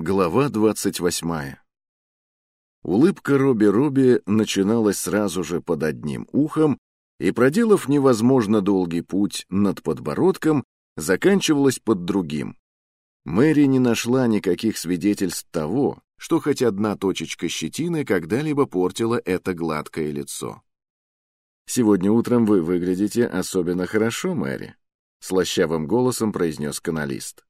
Глава двадцать восьмая. Улыбка Робби-Робби начиналась сразу же под одним ухом и, проделав невозможно долгий путь над подбородком, заканчивалась под другим. Мэри не нашла никаких свидетельств того, что хоть одна точечка щетины когда-либо портила это гладкое лицо. «Сегодня утром вы выглядите особенно хорошо, Мэри», — слащавым голосом произнес каналист.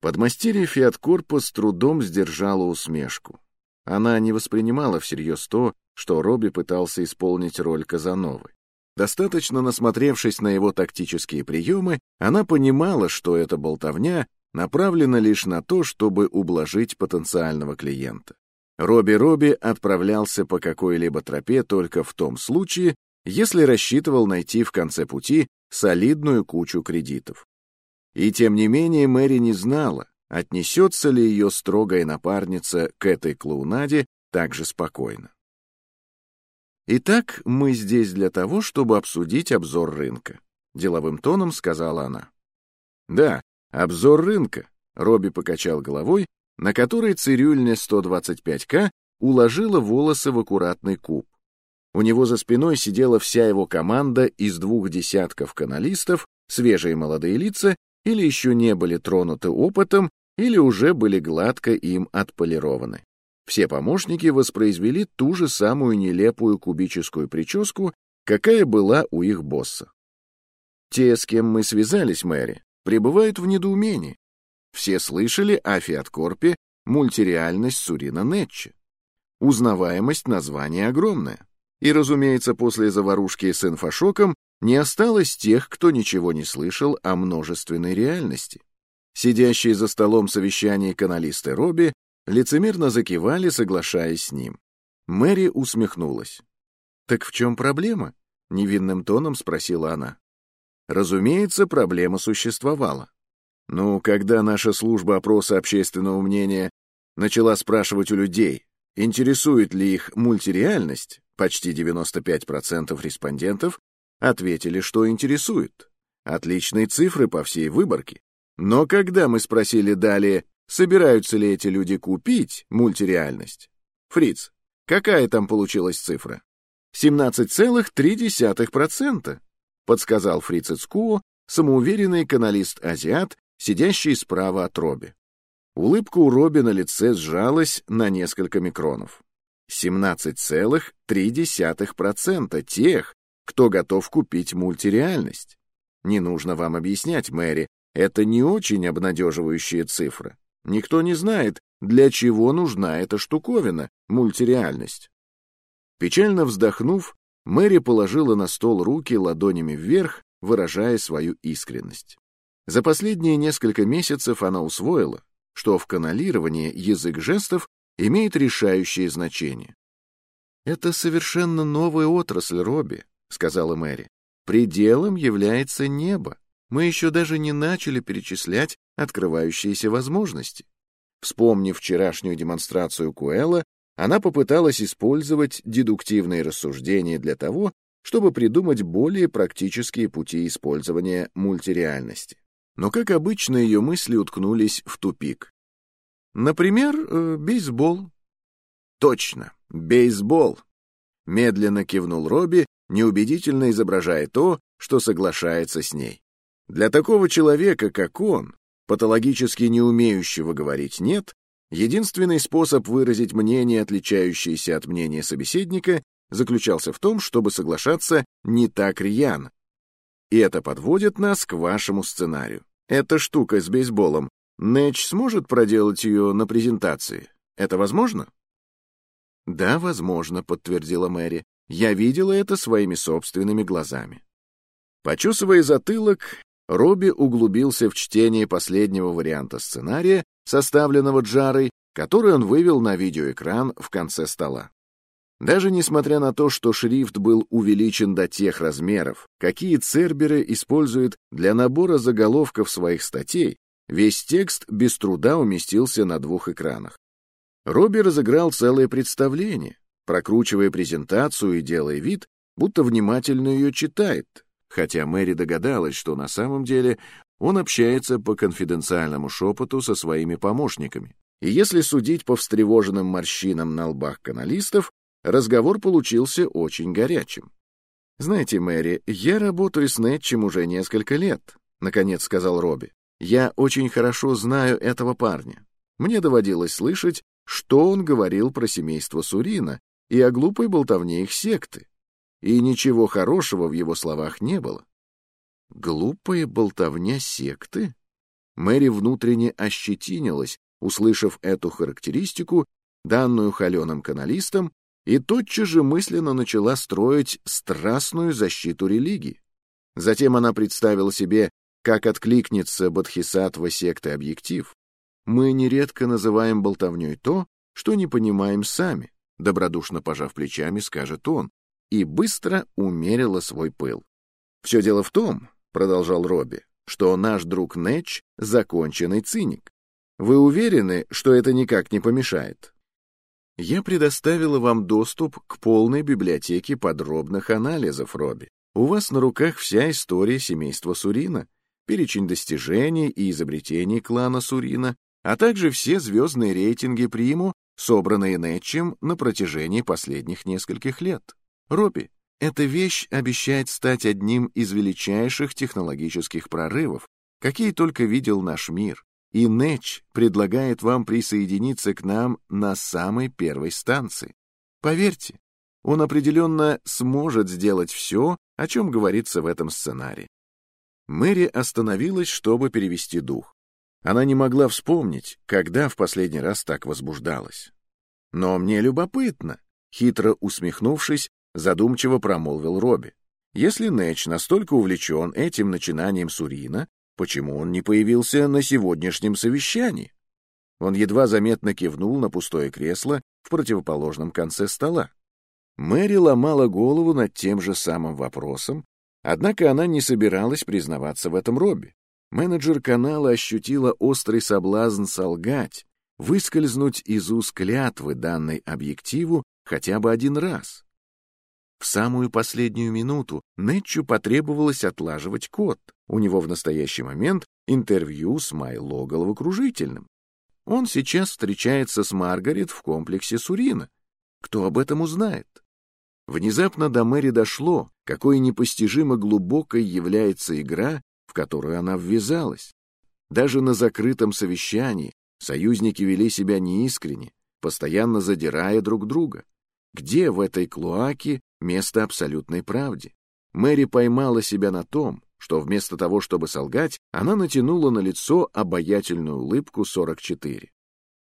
Подмастерье Фиаткорпа с трудом сдержала усмешку. Она не воспринимала всерьез то, что Робби пытался исполнить роль Казановы. Достаточно насмотревшись на его тактические приемы, она понимала, что эта болтовня направлена лишь на то, чтобы ублажить потенциального клиента. Робби-Робби отправлялся по какой-либо тропе только в том случае, если рассчитывал найти в конце пути солидную кучу кредитов. И тем не менее Мэри не знала, отнесется ли ее строгая напарница к этой клоунаде так же спокойно. «Итак, мы здесь для того, чтобы обсудить обзор рынка», — деловым тоном сказала она. «Да, обзор рынка», — Робби покачал головой, на которой цирюльня 125К уложила волосы в аккуратный куб. У него за спиной сидела вся его команда из двух десятков каналистов, свежие молодые лица или еще не были тронуты опытом, или уже были гладко им отполированы. Все помощники воспроизвели ту же самую нелепую кубическую прическу, какая была у их босса. Те, с кем мы связались, Мэри, пребывают в недоумении. Все слышали о Фиаткорпе мультиреальность Сурина Нетче. Узнаваемость названия огромная. И, разумеется, после заварушки с инфошоком не осталось тех, кто ничего не слышал о множественной реальности. Сидящие за столом совещания каналисты Робби лицемерно закивали, соглашаясь с ним. Мэри усмехнулась. «Так в чем проблема?» — невинным тоном спросила она. Разумеется, проблема существовала. Ну, когда наша служба опроса общественного мнения начала спрашивать у людей, интересует ли их мультиреальность, почти 95% респондентов Ответили, что интересует. Отличные цифры по всей выборке. Но когда мы спросили далее, собираются ли эти люди купить мультиреальность, Фриц, какая там получилась цифра? 17,3%, подсказал Фриц Ицкуо, самоуверенный каналист-азиат, сидящий справа от Робби. Улыбка у Робби на лице сжалась на несколько микронов. 17,3% тех, кто готов купить мультиреальность. Не нужно вам объяснять, Мэри, это не очень обнадеживающая цифра. Никто не знает, для чего нужна эта штуковина, мультиреальность. Печально вздохнув, Мэри положила на стол руки ладонями вверх, выражая свою искренность. За последние несколько месяцев она усвоила, что в каналировании язык жестов имеет решающее значение. Это совершенно новая отрасль, Робби. — сказала Мэри. «Пределом является небо. Мы еще даже не начали перечислять открывающиеся возможности». Вспомнив вчерашнюю демонстрацию Куэлла, она попыталась использовать дедуктивные рассуждения для того, чтобы придумать более практические пути использования мультиреальности. Но, как обычно, ее мысли уткнулись в тупик. Например, э, бейсбол. Точно, бейсбол. Медленно кивнул Робби, неубедительно изображая то, что соглашается с ней. Для такого человека, как он, патологически не умеющего говорить «нет», единственный способ выразить мнение, отличающееся от мнения собеседника, заключался в том, чтобы соглашаться не так рьяно. И это подводит нас к вашему сценарию. Эта штука с бейсболом, Нэч сможет проделать ее на презентации? Это возможно? Да, возможно, подтвердила Мэри. Я видела это своими собственными глазами. Почесывая затылок, Робби углубился в чтение последнего варианта сценария, составленного Джарой, который он вывел на видеоэкран в конце стола. Даже несмотря на то, что шрифт был увеличен до тех размеров, какие церберы используют для набора заголовков своих статей, весь текст без труда уместился на двух экранах. Робби разыграл целое представление, прокручивая презентацию и делая вид, будто внимательно ее читает, хотя Мэри догадалась, что на самом деле он общается по конфиденциальному шепоту со своими помощниками, И если судить по встревоженным морщинам на лбах каналистов, разговор получился очень горячим. «Знаете, Мэри, я работаю с Нэтчем уже несколько лет», — наконец сказал Робби. «Я очень хорошо знаю этого парня. Мне доводилось слышать, что он говорил про семейство Сурина и о глупой болтовне их секты. И ничего хорошего в его словах не было. Глупая болтовня секты? Мэри внутренне ощетинилась, услышав эту характеристику, данную холеным каналистам, и тотчас же мысленно начала строить страстную защиту религии. Затем она представила себе, как откликнется Бодхисаттва секты «Объектив». Мы нередко называем болтовней то, что не понимаем сами, добродушно пожав плечами, скажет он, и быстро умерила свой пыл. «Все дело в том», — продолжал Робби, «что наш друг Нэтч — законченный циник. Вы уверены, что это никак не помешает?» Я предоставила вам доступ к полной библиотеке подробных анализов, Робби. У вас на руках вся история семейства Сурина, перечень достижений и изобретений клана Сурина, а также все звездные рейтинги приму, собранные Нэтчем на протяжении последних нескольких лет. Робби, эта вещь обещает стать одним из величайших технологических прорывов, какие только видел наш мир, и Нэтч предлагает вам присоединиться к нам на самой первой станции. Поверьте, он определенно сможет сделать все, о чем говорится в этом сценарии. Мэри остановилась, чтобы перевести дух. Она не могла вспомнить, когда в последний раз так возбуждалась. «Но мне любопытно», — хитро усмехнувшись, задумчиво промолвил Робби. «Если Нэч настолько увлечен этим начинанием Сурина, почему он не появился на сегодняшнем совещании?» Он едва заметно кивнул на пустое кресло в противоположном конце стола. Мэри ломала голову над тем же самым вопросом, однако она не собиралась признаваться в этом Робби. Менеджер канала ощутила острый соблазн солгать, выскользнуть из уст клятвы, данной объективу, хотя бы один раз. В самую последнюю минуту Нетчу потребовалось отлаживать код. У него в настоящий момент интервью с Майло головокружительным. Он сейчас встречается с Маргарет в комплексе Сурина. Кто об этом узнает? Внезапно до Мэри дошло, какой непостижимо глубокой является игра, в которую она ввязалась. Даже на закрытом совещании союзники вели себя неискренне, постоянно задирая друг друга. Где в этой клоаке место абсолютной правде? Мэри поймала себя на том, что вместо того, чтобы солгать, она натянула на лицо обаятельную улыбку 44.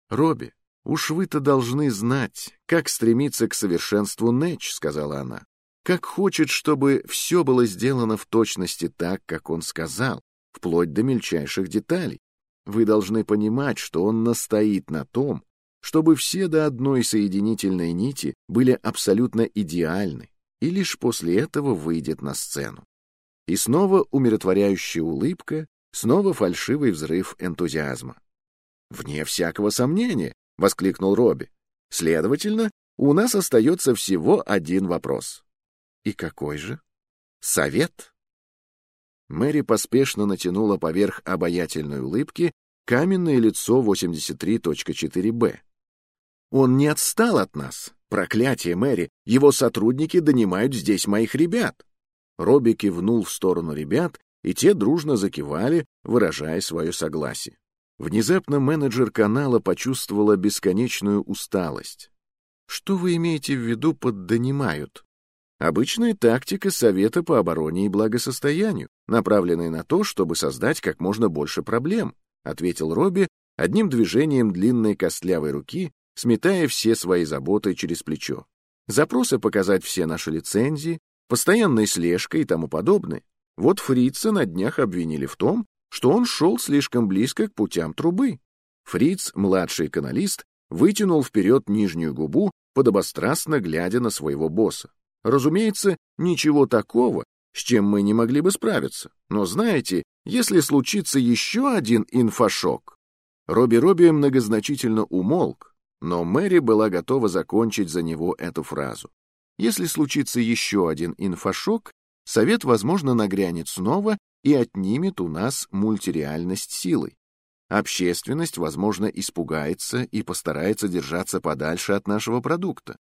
«Робби, уж вы-то должны знать, как стремиться к совершенству Нэч», — сказала она как хочет, чтобы все было сделано в точности так, как он сказал, вплоть до мельчайших деталей. Вы должны понимать, что он настоит на том, чтобы все до одной соединительной нити были абсолютно идеальны, и лишь после этого выйдет на сцену. И снова умиротворяющая улыбка, снова фальшивый взрыв энтузиазма. «Вне всякого сомнения!» — воскликнул Робби. «Следовательно, у нас остается всего один вопрос. И какой же? Совет? Мэри поспешно натянула поверх обаятельной улыбки каменное лицо 83.4Б. Он не отстал от нас. Проклятие, Мэри, его сотрудники донимают здесь моих ребят. Робби кивнул в сторону ребят, и те дружно закивали, выражая свое согласие. Внезапно менеджер канала почувствовала бесконечную усталость. Что вы имеете в виду под «донимают»? Обычная тактика Совета по обороне и благосостоянию, направленная на то, чтобы создать как можно больше проблем, ответил Робби одним движением длинной костлявой руки, сметая все свои заботы через плечо. Запросы показать все наши лицензии, постоянная слежка и тому подобное. Вот Фрица на днях обвинили в том, что он шел слишком близко к путям трубы. Фриц, младший каналист, вытянул вперед нижнюю губу, подобострастно глядя на своего босса. Разумеется, ничего такого, с чем мы не могли бы справиться. Но знаете, если случится еще один инфошок... Робби-Робби многозначительно умолк, но Мэри была готова закончить за него эту фразу. Если случится еще один инфошок, совет, возможно, нагрянет снова и отнимет у нас мультиреальность силой. общественность, возможно, испугается и постарается держаться подальше от нашего продукта.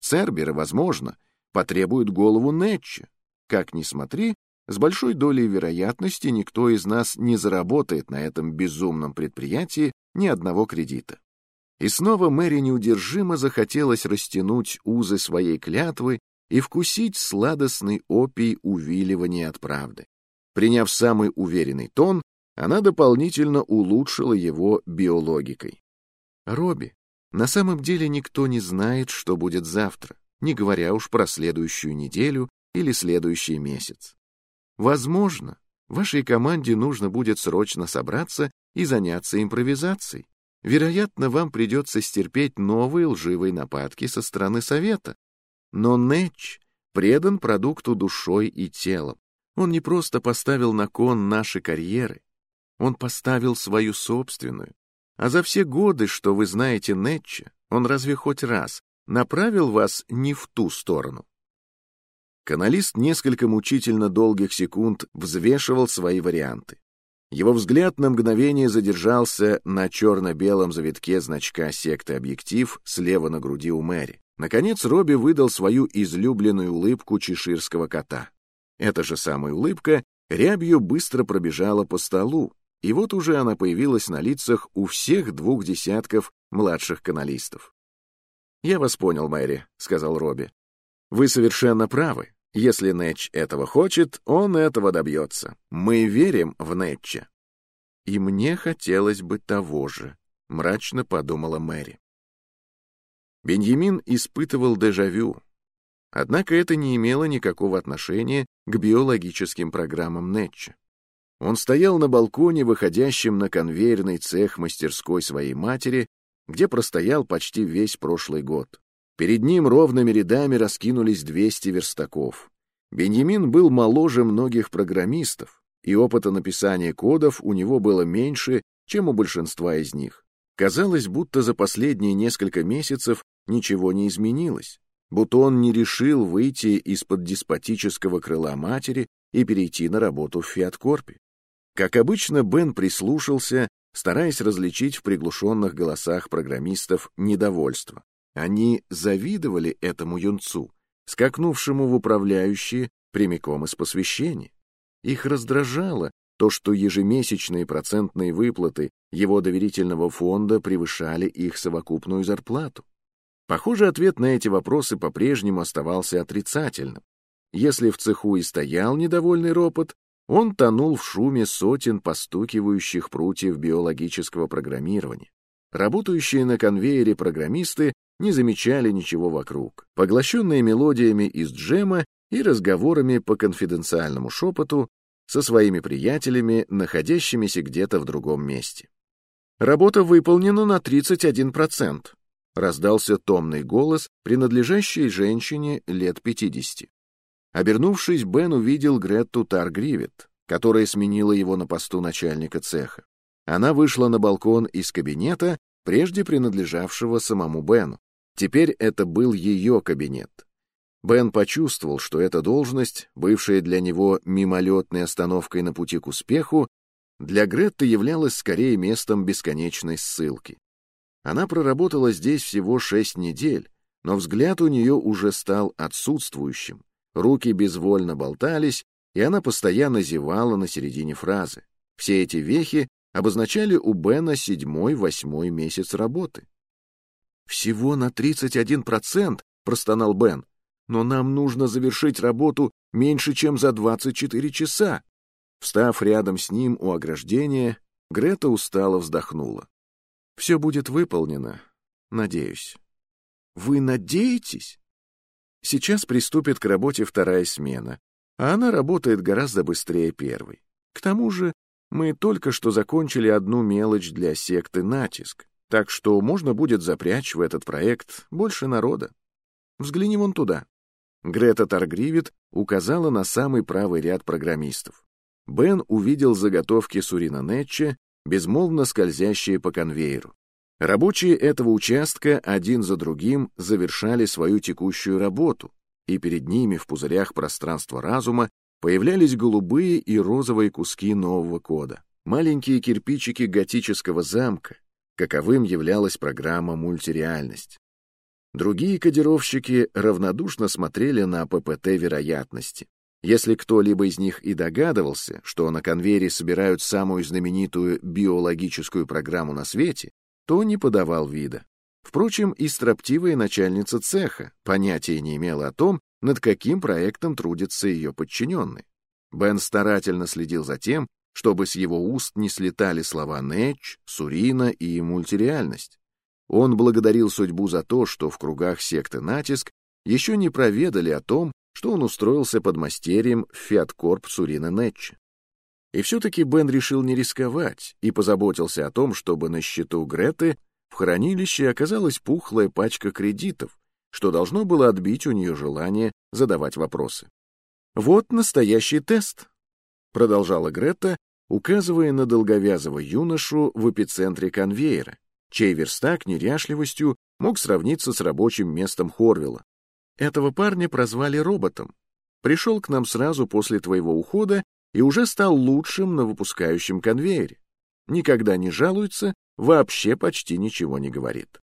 Церберы, возможно, потребуют голову Нетча. Как ни смотри, с большой долей вероятности никто из нас не заработает на этом безумном предприятии ни одного кредита. И снова Мэри неудержимо захотелось растянуть узы своей клятвы и вкусить сладостный опий увиливания от правды. Приняв самый уверенный тон, она дополнительно улучшила его биологикой. «Робби, на самом деле никто не знает, что будет завтра, не говоря уж про следующую неделю или следующий месяц. Возможно, вашей команде нужно будет срочно собраться и заняться импровизацией. Вероятно, вам придется стерпеть новые лживые нападки со стороны Совета. Но Нэтч предан продукту душой и телом. Он не просто поставил на кон наши карьеры, он поставил свою собственную. А за все годы, что вы знаете Нэтча, он разве хоть раз направил вас не в ту сторону? Каналист несколько мучительно долгих секунд взвешивал свои варианты. Его взгляд на мгновение задержался на черно-белом завитке значка секты «Объектив» слева на груди у Мэри. Наконец Робби выдал свою излюбленную улыбку чеширского кота. Эта же самая улыбка рябью быстро пробежала по столу, и вот уже она появилась на лицах у всех двух десятков младших каналистов. «Я вас понял, Мэри», — сказал Робби. «Вы совершенно правы. Если Нэтч этого хочет, он этого добьется. Мы верим в Нэтча. И мне хотелось бы того же, мрачно подумала Мэри. Беньямин испытывал дежавю. Однако это не имело никакого отношения к биологическим программам Нэтча. Он стоял на балконе, выходящем на конвейерный цех мастерской своей матери, где простоял почти весь прошлый год. Перед ним ровными рядами раскинулись 200 верстаков. Беньямин был моложе многих программистов, и опыта написания кодов у него было меньше, чем у большинства из них. Казалось, будто за последние несколько месяцев ничего не изменилось, будто он не решил выйти из-под деспотического крыла матери и перейти на работу в Фиаткорпе. Как обычно, Бен прислушался, стараясь различить в приглушенных голосах программистов недовольство. Они завидовали этому юнцу, скакнувшему в управляющие прямиком из посвящения. Их раздражало то, что ежемесячные процентные выплаты его доверительного фонда превышали их совокупную зарплату. Похоже, ответ на эти вопросы по-прежнему оставался отрицательным. Если в цеху и стоял недовольный ропот, он тонул в шуме сотен постукивающих прутьев биологического программирования. Работающие на конвейере программисты не замечали ничего вокруг, поглощенные мелодиями из джема и разговорами по конфиденциальному шепоту со своими приятелями, находящимися где-то в другом месте. «Работа выполнена на 31%, — раздался томный голос, принадлежащий женщине лет 50. Обернувшись, Бен увидел Гретту Таргривет, которая сменила его на посту начальника цеха. Она вышла на балкон из кабинета, прежде принадлежавшего самому Бену. Теперь это был ее кабинет. Бен почувствовал, что эта должность, бывшая для него мимолетной остановкой на пути к успеху, для Гретты являлась скорее местом бесконечной ссылки. Она проработала здесь всего шесть недель, но взгляд у нее уже стал отсутствующим, руки безвольно болтались, и она постоянно зевала на середине фразы. Все эти вехи обозначали у Бена седьмой-восьмой месяц работы. «Всего на 31%, — простонал Бен, — но нам нужно завершить работу меньше, чем за 24 часа». Встав рядом с ним у ограждения, Грета устало вздохнула. «Все будет выполнено, надеюсь». «Вы надеетесь?» Сейчас приступит к работе вторая смена, а она работает гораздо быстрее первой. К тому же мы только что закончили одну мелочь для секты «Натиск», так что можно будет запрячь в этот проект больше народа. Взгляни вон туда. Грета Таргривит указала на самый правый ряд программистов. Бен увидел заготовки Сурина Нетче, безмолвно скользящие по конвейеру. Рабочие этого участка один за другим завершали свою текущую работу, и перед ними в пузырях пространства разума появлялись голубые и розовые куски нового кода. маленькие кирпичики готического замка, каковым являлась программа «Мультиреальность». Другие кодировщики равнодушно смотрели на ППТ вероятности. Если кто-либо из них и догадывался, что на конвейере собирают самую знаменитую биологическую программу на свете, то не подавал вида. Впрочем, и строптивая начальница цеха понятия не имела о том, над каким проектом трудятся ее подчиненные. Бен старательно следил за тем, чтобы с его уст не слетали слова «нэч», «сурина» и «мультиреальность». Он благодарил судьбу за то, что в кругах секты «Натиск» еще не проведали о том, что он устроился под мастерьем в Фиаткорп Сурина Нетча. И все-таки Бен решил не рисковать и позаботился о том, чтобы на счету Греты в хранилище оказалась пухлая пачка кредитов, что должно было отбить у нее желание задавать вопросы. «Вот настоящий тест», — продолжала Грета, указывая на долговязого юношу в эпицентре конвейера, чей верстак неряшливостью мог сравниться с рабочим местом Хорвилла. Этого парня прозвали роботом. Пришел к нам сразу после твоего ухода и уже стал лучшим на выпускающем конвейере. Никогда не жалуется, вообще почти ничего не говорит.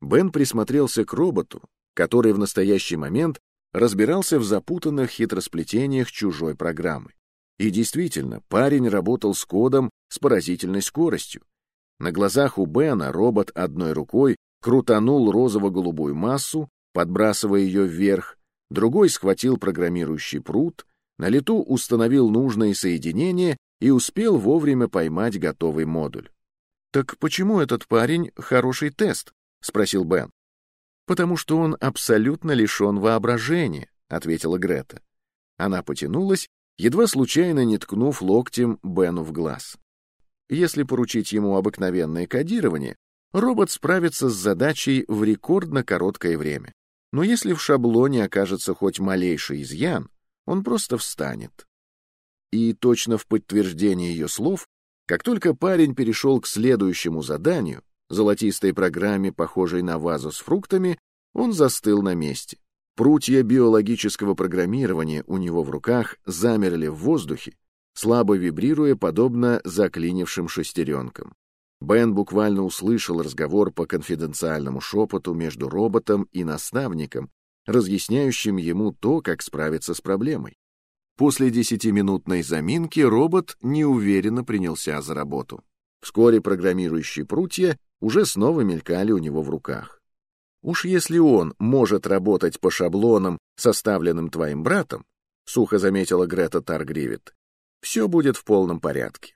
Бен присмотрелся к роботу, который в настоящий момент разбирался в запутанных хитросплетениях чужой программы. И действительно, парень работал с кодом с поразительной скоростью. На глазах у Бена робот одной рукой крутанул розово-голубую массу, подбрасывая ее вверх, другой схватил программирующий пруд, на лету установил нужное соединение и успел вовремя поймать готовый модуль. «Так почему этот парень хороший тест?» — спросил Бен. «Потому что он абсолютно лишен воображения», — ответила Грета. Она потянулась, едва случайно не ткнув локтем Бену в глаз. Если поручить ему обыкновенное кодирование, робот справится с задачей в рекордно короткое время. Но если в шаблоне окажется хоть малейший изъян, он просто встанет. И точно в подтверждение ее слов как только парень перешел к следующему заданию, золотистой программе, похожей на вазу с фруктами, он застыл на месте. Прутья биологического программирования у него в руках замерли в воздухе, слабо вибрируя, подобно заклинившим шестеренкам. Бен буквально услышал разговор по конфиденциальному шепоту между роботом и наставником, разъясняющим ему то, как справиться с проблемой. После десятиминутной заминки робот неуверенно принялся за работу. Вскоре программирующие прутья уже снова мелькали у него в руках. Уж если он может работать по шаблонам, составленным твоим братом, сухо заметила Грета Таргривит, все будет в полном порядке.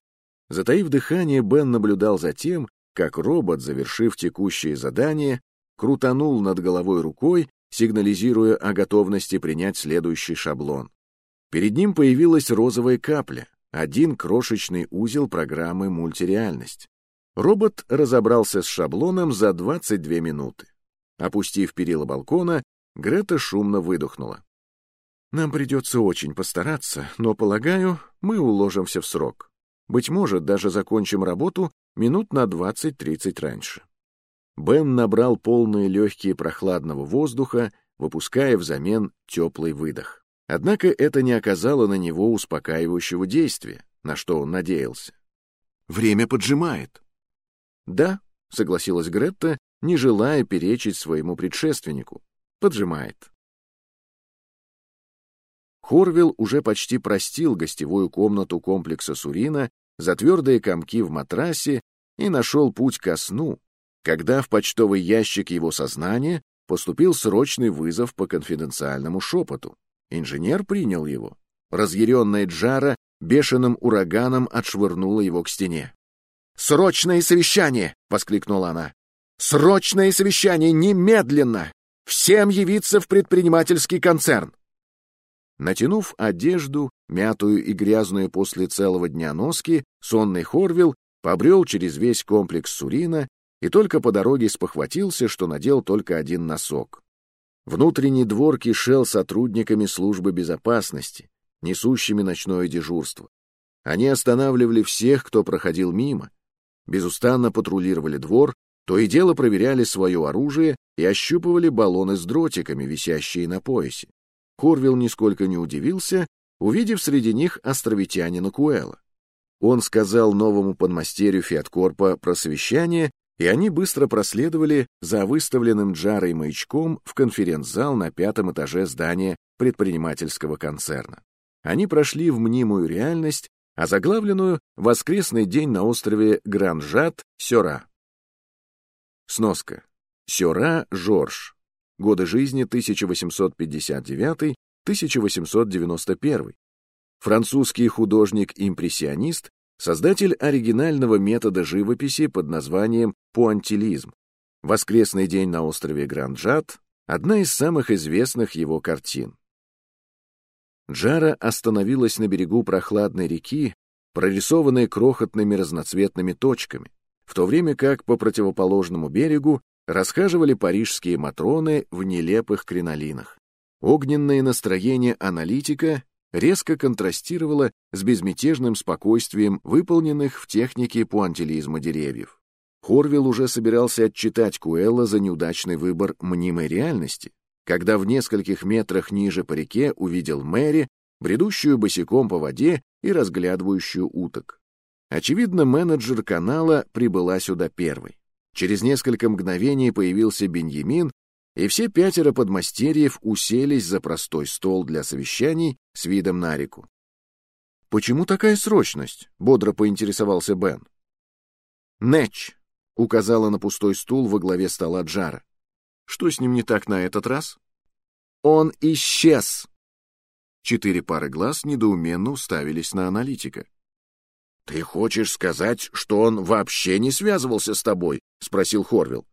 Затаив дыхание, Бен наблюдал за тем, как робот, завершив текущее задание, крутанул над головой рукой, сигнализируя о готовности принять следующий шаблон. Перед ним появилась розовая капля, один крошечный узел программы «Мультиреальность». Робот разобрался с шаблоном за 22 минуты. Опустив перила балкона, Грета шумно выдохнула. «Нам придется очень постараться, но, полагаю, мы уложимся в срок. Быть может, даже закончим работу минут на 20-30 раньше». Бен набрал полные легкие прохладного воздуха, выпуская взамен теплый выдох. Однако это не оказало на него успокаивающего действия, на что он надеялся. «Время поджимает». «Да», — согласилась Гретта, не желая перечить своему предшественнику. «Поджимает». Хорвилл уже почти простил гостевую комнату комплекса Сурина за твердые комки в матрасе и нашел путь ко сну, когда в почтовый ящик его сознания поступил срочный вызов по конфиденциальному шепоту. Инженер принял его. Разъяренная Джара бешеным ураганом отшвырнула его к стене. «Срочное совещание!» — воскликнула она. «Срочное совещание! Немедленно! Всем явиться в предпринимательский концерн!» Натянув одежду, мятую и грязную после целого дня носки, сонный Хорвилл побрел через весь комплекс Сурина и только по дороге спохватился, что надел только один носок. Внутренний двор кишел сотрудниками службы безопасности, несущими ночное дежурство. Они останавливали всех, кто проходил мимо, безустанно патрулировали двор, то и дело проверяли свое оружие и ощупывали баллоны с дротиками, висящие на поясе. Корвилл нисколько не удивился, увидев среди них островитянина Куэла. Он сказал новому подмастерью Фиаткорпа про совещание, и они быстро проследовали за выставленным Джарой маячком в конференц-зал на пятом этаже здания предпринимательского концерна. Они прошли в мнимую реальность, озаглавленную «Воскресный день на острове Гранжат, Сёра». Сноска. Сёра Жорж. Годы жизни 1859-1891. Французский художник-импрессионист, создатель оригинального метода живописи под названием пуантилизм. «Воскресный день на острове Гранджат» — одна из самых известных его картин. Джара остановилась на берегу прохладной реки, прорисованной крохотными разноцветными точками, в то время как по противоположному берегу расхаживали парижские матроны в нелепых кринолинах. Огненное настроение аналитика резко контрастировало с безмятежным спокойствием выполненных в технике пуантилизма деревьев. Хорвилл уже собирался отчитать Куэлла за неудачный выбор мнимой реальности, когда в нескольких метрах ниже по реке увидел Мэри, бредущую босиком по воде и разглядывающую уток. Очевидно, менеджер канала прибыла сюда первой. Через несколько мгновений появился Беньямин, и все пятеро подмастерьев уселись за простой стол для совещаний с видом на реку. «Почему такая срочность?» — бодро поинтересовался Бен. «Нэтч», — указала на пустой стул во главе стола Джара. «Что с ним не так на этот раз?» «Он исчез!» Четыре пары глаз недоуменно уставились на аналитика. «Ты хочешь сказать, что он вообще не связывался с тобой?» — спросил Хорвилл.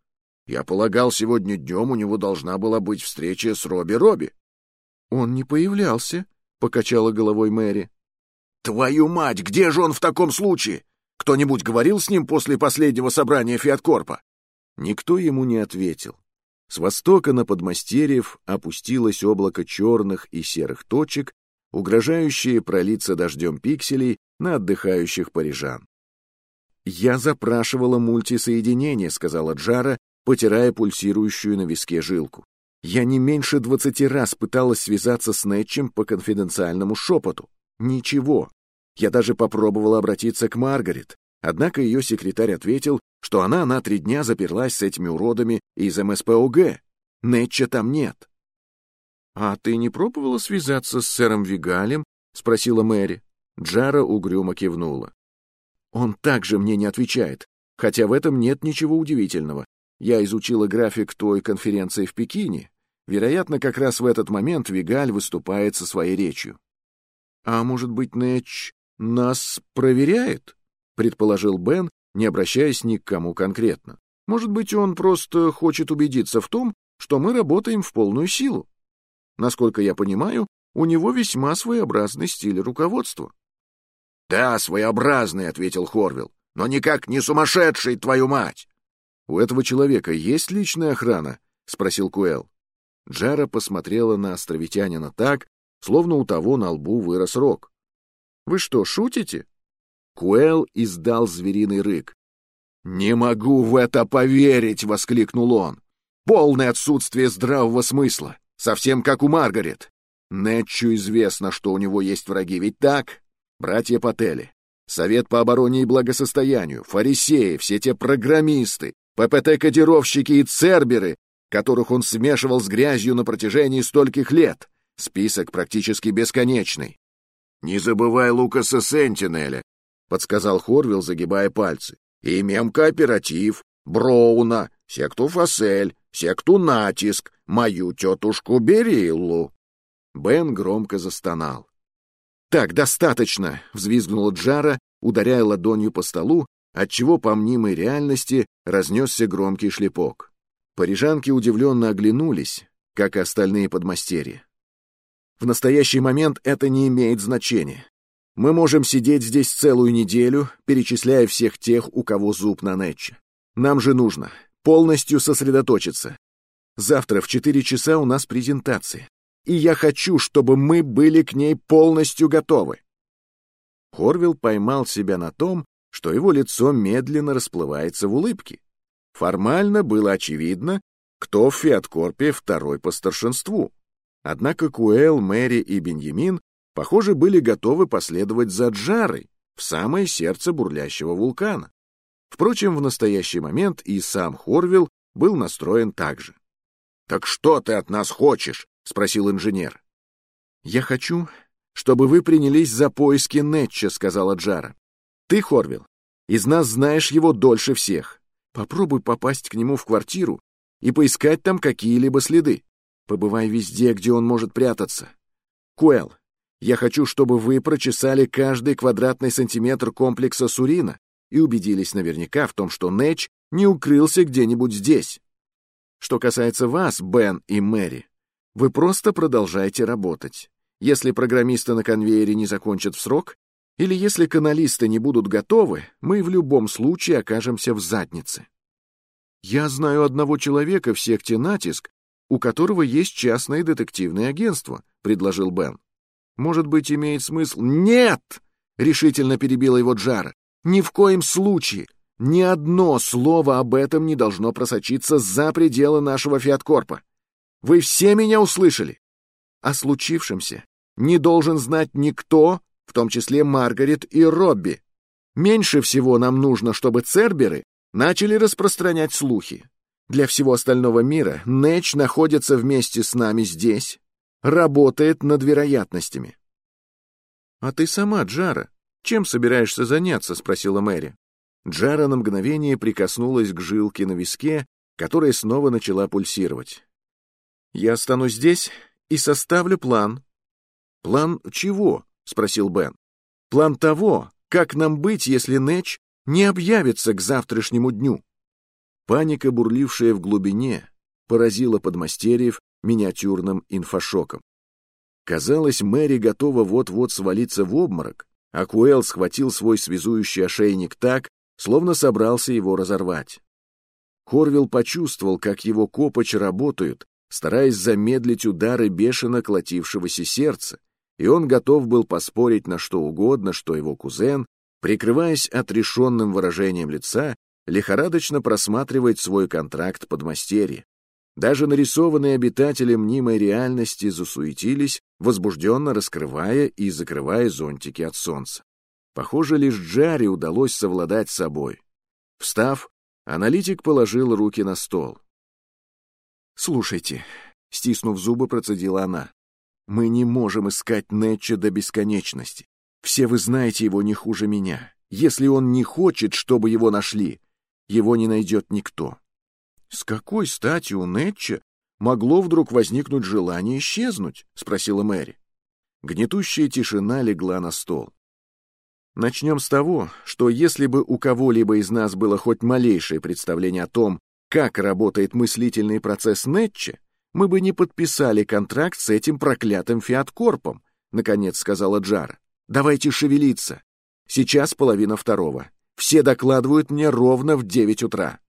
«Я полагал, сегодня днем у него должна была быть встреча с Робби Робби». «Он не появлялся», — покачала головой Мэри. «Твою мать, где же он в таком случае? Кто-нибудь говорил с ним после последнего собрания Фиаткорпа?» Никто ему не ответил. С востока на подмастерьев опустилось облако черных и серых точек, угрожающие пролиться дождем пикселей на отдыхающих парижан. «Я запрашивала мультисоединение», — сказала Джара, потирая пульсирующую на виске жилку. «Я не меньше двадцати раз пыталась связаться с Нэтчем по конфиденциальному шепоту. Ничего. Я даже попробовала обратиться к Маргарет, однако ее секретарь ответил, что она на три дня заперлась с этими уродами из МСПОГ. Нэтча там нет. «А ты не пробовала связаться с сэром Вигалем?» — спросила Мэри. Джара угрюмо кивнула. «Он также мне не отвечает, хотя в этом нет ничего удивительного. Я изучила график той конференции в Пекине. Вероятно, как раз в этот момент Вигаль выступает со своей речью. «А может быть, Нэтч нас проверяет?» — предположил Бен, не обращаясь ни к кому конкретно. «Может быть, он просто хочет убедиться в том, что мы работаем в полную силу. Насколько я понимаю, у него весьма своеобразный стиль руководства. «Да, своеобразный», — ответил Хорвилл, — «но никак не сумасшедший, твою мать!» «У этого человека есть личная охрана?» — спросил Куэлл. Джара посмотрела на островитянина так, словно у того на лбу вырос рог. «Вы что, шутите?» Куэлл издал звериный рык. «Не могу в это поверить!» — воскликнул он. «Полное отсутствие здравого смысла, совсем как у Маргарет. Нэтчу известно, что у него есть враги, ведь так? братья Паттели, Совет по обороне и благосостоянию, фарисеи, все те программисты, ППТ-кодировщики и церберы, которых он смешивал с грязью на протяжении стольких лет. Список практически бесконечный. «Не забывай Лукаса Сентинеля», — подсказал Хорвилл, загибая пальцы. «И мемкооператив, Броуна, секту Фасель, секту Натиск, мою тетушку Бериллу». Бен громко застонал. «Так, достаточно!» — взвизгнула Джара, ударяя ладонью по столу, отчего по мнимой реальности разнесся громкий шлепок. Парижанки удивленно оглянулись, как и остальные подмастерья. В настоящий момент это не имеет значения. Мы можем сидеть здесь целую неделю, перечисляя всех тех, у кого зуб на Нетче. Нам же нужно полностью сосредоточиться. Завтра в четыре часа у нас презентация и я хочу, чтобы мы были к ней полностью готовы. Хорвилл поймал себя на том, что его лицо медленно расплывается в улыбке. Формально было очевидно, кто в Фиаткорпе второй по старшинству. Однако Куэл, Мэри и Беньямин, похоже, были готовы последовать за Джарой в самое сердце бурлящего вулкана. Впрочем, в настоящий момент и сам Хорвилл был настроен так же. «Так что ты от нас хочешь?» — спросил инженер. «Я хочу, чтобы вы принялись за поиски Нетча», — сказала Джара. «Ты, Хорвилл, из нас знаешь его дольше всех. Попробуй попасть к нему в квартиру и поискать там какие-либо следы. Побывай везде, где он может прятаться. Куэлл, я хочу, чтобы вы прочесали каждый квадратный сантиметр комплекса Сурина и убедились наверняка в том, что Нэтч не укрылся где-нибудь здесь. Что касается вас, Бен и Мэри, вы просто продолжайте работать. Если программисты на конвейере не закончат в срок, или если каналисты не будут готовы, мы в любом случае окажемся в заднице. Я знаю одного человека в секте «Натиск», у которого есть частное детективное агентство, предложил Бен. Может быть, имеет смысл... Нет! Решительно перебила его Джара. Ни в коем случае! Ни одно слово об этом не должно просочиться за пределы нашего фиаткорпа. Вы все меня услышали? О случившемся не должен знать никто, в том числе Маргарет и Робби. Меньше всего нам нужно, чтобы церберы начали распространять слухи. Для всего остального мира Нэч находится вместе с нами здесь, работает над вероятностями. «А ты сама, Джара, чем собираешься заняться?» — спросила Мэри. Джара на мгновение прикоснулась к жилке на виске, которая снова начала пульсировать. «Я останусь здесь и составлю план». «План чего?» — спросил Бен. «План того, как нам быть, если Нэч не объявится к завтрашнему дню». Паника, бурлившая в глубине, поразила подмастерьев миниатюрным инфошоком. Казалось, Мэри готова вот-вот свалиться в обморок, а Куэлл схватил свой связующий ошейник так, словно собрался его разорвать. Хорвилл почувствовал, как его копоч работают, стараясь замедлить удары бешено колотившегося сердца, и он готов был поспорить на что угодно, что его кузен, прикрываясь отрешенным выражением лица, лихорадочно просматривает свой контракт подмастерья. Даже нарисованные обитатели мнимой реальности засуетились, возбужденно раскрывая и закрывая зонтики от солнца. Похоже, лишь Джаре удалось совладать с собой. Встав, аналитик положил руки на стол. «Слушайте», — стиснув зубы, процедила она, — «мы не можем искать Нетча до бесконечности. Все вы знаете его не хуже меня. Если он не хочет, чтобы его нашли, его не найдет никто. «С какой стати у Нетча могло вдруг возникнуть желание исчезнуть?» — спросила Мэри. Гнетущая тишина легла на стол. Начнем с того, что если бы у кого-либо из нас было хоть малейшее представление о том, как работает мыслительный процесс Нетча, мы бы не подписали контракт с этим проклятым фиаткорпом, наконец сказала Джара. Давайте шевелиться. Сейчас половина второго. Все докладывают мне ровно в девять утра.